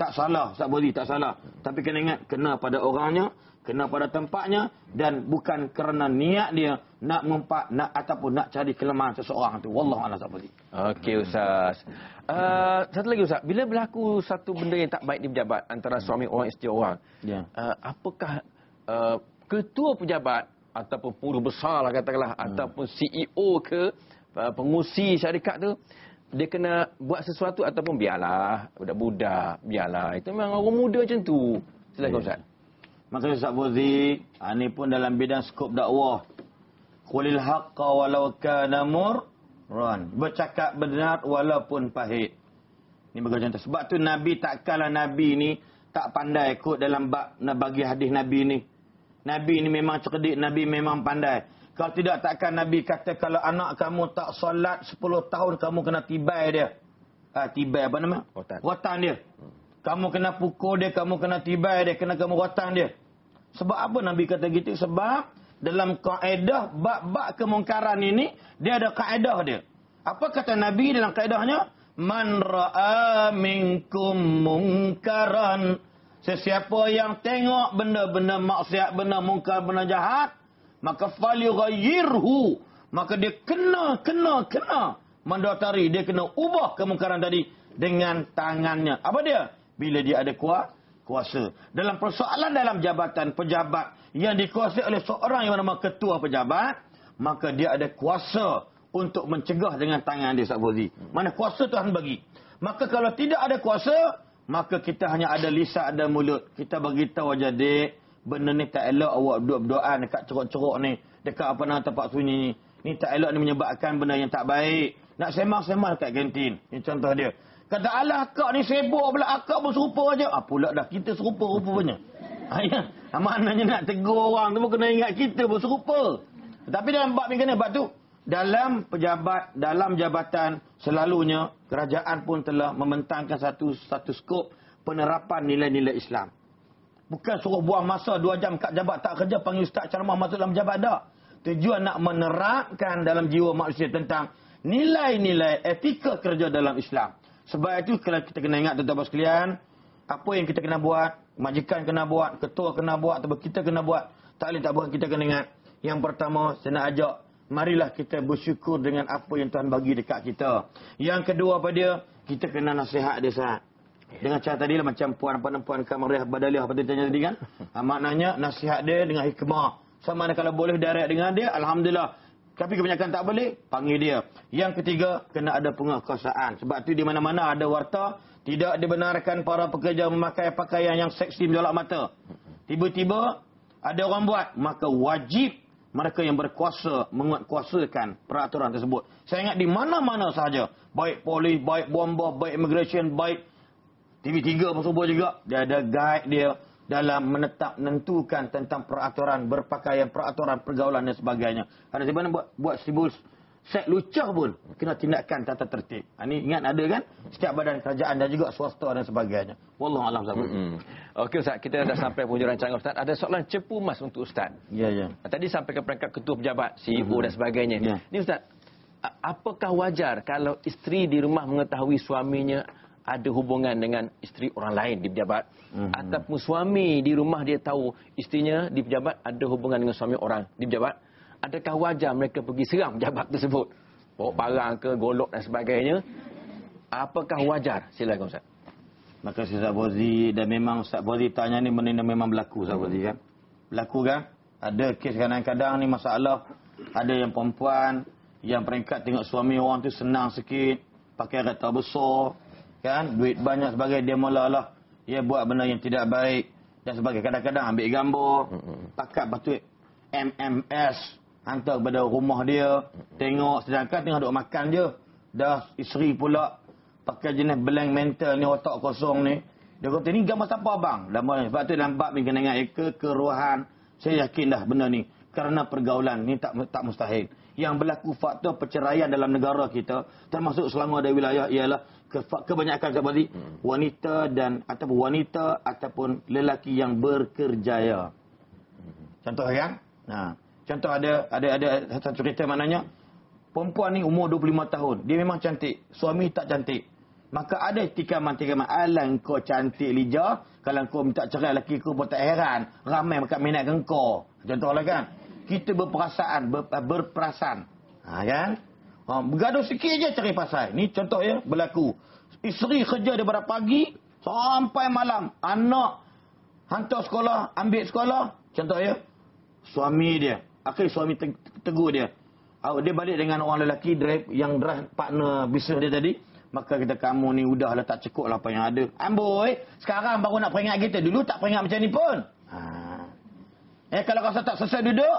tak salah, tak boleh, tak salah. Tapi kena ingat, kena pada orangnya, kena pada tempatnya, dan bukan kerana niat dia nak mengumpat, nak ataupun nak cari kelemahan seseorang itu. Wallahualam tak boleh. Okey Ustaz. Uh, satu lagi Ustaz, bila berlaku satu benda yang tak baik di pejabat antara suami orang isteri orang, yeah. uh, apakah uh, ketua pejabat ataupun puru besar lah katakanlah, hmm. ataupun CEO ke uh, pengusi syarikat tu, dia kena buat sesuatu ataupun biarlah budak-budak biarlah. Itu memang orang muda macam tu. Silakan yeah. ustaz. Maksud Ustaz Fuzi ini ha, pun dalam bidang skop dakwah. Qulil haqqa walau kana murran. Bercakap benar walaupun pahit. Ini bagi contoh. Sebab tu nabi takkanlah nabi ni tak pandai ikut dalam bab nak bagi hadis nabi ni. Nabi ni memang cerdik, Nabi memang pandai. Kalau tidak takkan Nabi kata kalau anak kamu tak solat 10 tahun kamu kena tibai dia. Ah tibai apa nama? Rotan. Rotan dia. Kamu kena pukul dia, kamu kena tibai dia, kena kamu rotan dia. Sebab apa Nabi kata gitu? Sebab dalam kaedah bab-bab kemungkaran ini dia ada kaedah dia. Apa kata Nabi dalam kaedahnya? Man ra'a minkum mungkaran. Sesiapa yang tengok benda-benda maksiat, benda mungkar, benda jahat, maka falyughayyirhu maka dia kena kena kena mendatari. Dia kena ubah kemungkaran tadi dengan tangannya. Apa dia? Bila dia ada kuat kuasa. Dalam persoalan dalam jabatan pejabat yang dikuasai oleh seorang yang bernama ketua pejabat maka dia ada kuasa untuk mencegah dengan tangan dia Sabuzi mana kuasa Tuhan bagi? Maka kalau tidak ada kuasa maka kita hanya ada lisan ada mulut. Kita bagi tahu aja dek benda ni tak elok awak berdoa dekat ceruk-ceruk ni dekat apa nama tempat sunyi ni. Ni tak elok ni menyebabkan benda yang tak baik. Nak semang-semang dekat kantin ni contoh dia. Kata Allah akak ni sibuk pula akak pun serupa aja. Ah pula dah kita serupa rupanya ha, ya. Ha, maknanya nak tegur orang tu pun kena ingat kita pun serupa. Tapi dalam bab ni kena bab tu dalam pejabat dalam jabatan selalunya kerajaan pun telah membentangkan satu satu skop penerapan nilai-nilai Islam Bukan suruh buang masa dua jam kat jabat tak kerja panggil ustaz ceramah masuk dalam jabat dah. Tujuan nak menerapkan dalam jiwa manusia tentang nilai-nilai etika kerja dalam Islam. Sebab itu kalau kita kena ingat tuan-tuan sekalian, apa yang kita kena buat, majikan kena buat, ketua kena buat, atau kita kena buat, tak boleh tak buat kita kena ingat. Yang pertama, saya nak ajak, marilah kita bersyukur dengan apa yang Tuhan bagi dekat kita. Yang kedua apa dia? Kita kena nasihat dia sahaja. Dengan cara tadi lah macam puan-puan kamariah badaliah apa tanya tadi kan. Ha, maknanya nasihat dia dengan hikmah. Sama ada kalau boleh direct dengan dia, Alhamdulillah. Tapi kebanyakan tak boleh, panggil dia. Yang ketiga, kena ada penguasaan. Sebab tu di mana-mana ada warta, tidak dibenarkan para pekerja memakai pakaian yang seksi menjolak mata. Tiba-tiba, ada orang buat, maka wajib mereka yang berkuasa menguatkuasakan peraturan tersebut. Saya ingat di mana-mana sahaja, baik polis, baik bomba, baik immigration, baik TV3 pun semua juga. Dia ada guide dia dalam menetap menentukan tentang peraturan berpakaian, peraturan pergaulan dan sebagainya. Ada siapa buat buat sibul set lucah pun kena tindakan tata tertib. Ini ha, ingat ada kan? Setiap badan kerajaan dan juga swasta dan sebagainya. Wallahu a'lam mm -hmm. Okey ustaz, kita dah sampai penghujung rancangan ustaz. Ada soalan cepu mas untuk ustaz. Ya ya. Tadi sampai ke peringkat ketua pejabat, CEO mm -hmm. dan sebagainya. Ya. Ni ustaz, apakah wajar kalau isteri di rumah mengetahui suaminya ada hubungan dengan isteri orang lain di pejabat. Mm-hmm. ataupun suami di rumah dia tahu isterinya di pejabat ada hubungan dengan suami orang di pejabat. Adakah wajar mereka pergi serang pejabat tersebut? Bawa barang ke golok dan sebagainya? Apakah wajar? Silakan ustaz. Maka Ustaz Bozi dan memang Ustaz Bozi tanya ni benda memang berlaku Ustaz Bozi kan? Berlaku kan? Ada kes kadang-kadang ni masalah ada yang perempuan yang peringkat tengok suami orang tu senang sikit pakai kereta besar kan? Duit banyak sebagai dia mulalah dia buat benda yang tidak baik. Dan sebagai kadang-kadang ambil gambar pakat batu MMS hantar kepada rumah dia tengok. Sedangkan tengah duk makan je dah isteri pula pakai jenis blank mental ni otak kosong ni. Dia kata ni gambar siapa abang? Gambar ni. Sebab tu nampak ni kena ingat ke keruhan saya yakin dah benda ni kerana pergaulan ni tak tak mustahil yang berlaku faktor perceraian dalam negara kita termasuk selama ada wilayah ialah kebanyakan sahabat hmm. wanita dan ataupun wanita ataupun lelaki yang berkerjaya. Hmm. Contoh kan? Nah, contoh ada ada ada satu cerita maknanya perempuan ni umur 25 tahun, dia memang cantik, suami tak cantik. Maka ada tikaman-tikaman, alang kau cantik Lija, kalau kau minta cerai lelaki kau pun tak heran, ramai makan minat kau. Contohlah kan? Kita berperasaan, ber, berperasan. Ha, kan? Ha, bergaduh sikit je cari pasal. Ni contoh ya, berlaku. Isteri kerja daripada pagi sampai malam. Anak hantar sekolah, ambil sekolah. Contoh ya, suami dia. Akhir suami tegur dia. Dia balik dengan orang lelaki drive, yang drive partner bisnes dia tadi. Maka kita kamu ni udahlah tak cukup lah apa yang ada. Amboi, sekarang baru nak peringat kita. Dulu tak peringat macam ni pun. Ha. Eh kalau rasa tak selesai duduk,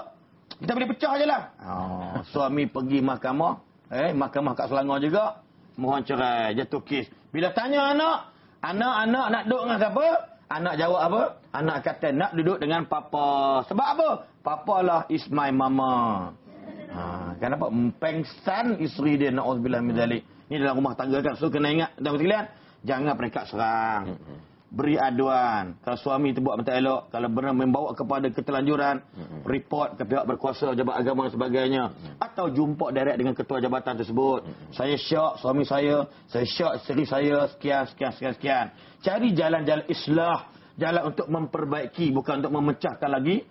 kita boleh pecah je lah. Oh, suami pergi mahkamah, Eh, mahkamah kat Selangor juga. Mohon cerai, jatuh kes. Bila tanya anak, anak-anak nak duduk dengan siapa? Anak jawab apa? Anak kata nak duduk dengan papa. Sebab apa? Papa lah is my mama. Ha, kenapa? Pengsan isteri dia na'udzubillah min zalik. Ini dalam rumah tangga kan. So kena ingat dan sekalian, jangan mereka serang. Beri aduan. Kalau suami itu buat tak elok, kalau benar membawa kepada ketelanjuran, report ke pihak berkuasa jabat agama dan sebagainya atau jumpa direct dengan ketua jabatan tersebut. Saya syok suami saya, saya syok isteri saya, sekian sekian sekian sekian. Cari jalan-jalan islah, jalan untuk memperbaiki bukan untuk memecahkan lagi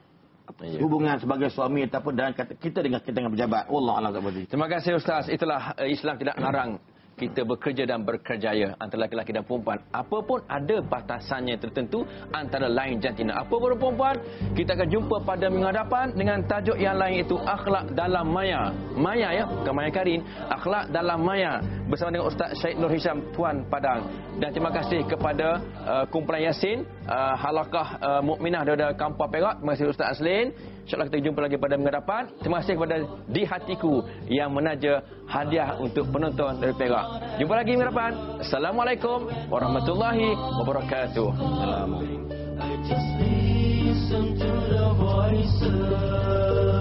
ya. hubungan sebagai suami ataupun dan kita dengan kita dengan pejabat. Allah Allah Terima kasih Ustaz. Itulah uh, Islam tidak larang kita bekerja dan berkerjaya antara lelaki dan perempuan. Apapun ada batasannya tertentu antara lain jantina. Apa pun perempuan, kita akan jumpa pada minggu hadapan dengan tajuk yang lain itu akhlak dalam maya. Maya ya, bukan maya karin. Akhlak dalam maya bersama dengan Ustaz Syed Nur Hisham Tuan Padang. Dan terima kasih kepada uh, kumpulan Yasin uh, Halakah uh, Mukminah daripada Kampar Perak. Terima kasih Ustaz Aslin. Insyaallah kita jumpa lagi pada minggu depan. Terima kasih kepada di hatiku yang menaja hadiah untuk penonton dari Perak. Jumpa lagi minggu depan. Assalamualaikum warahmatullahi wabarakatuh. Assalamualaikum I just listen to the voices.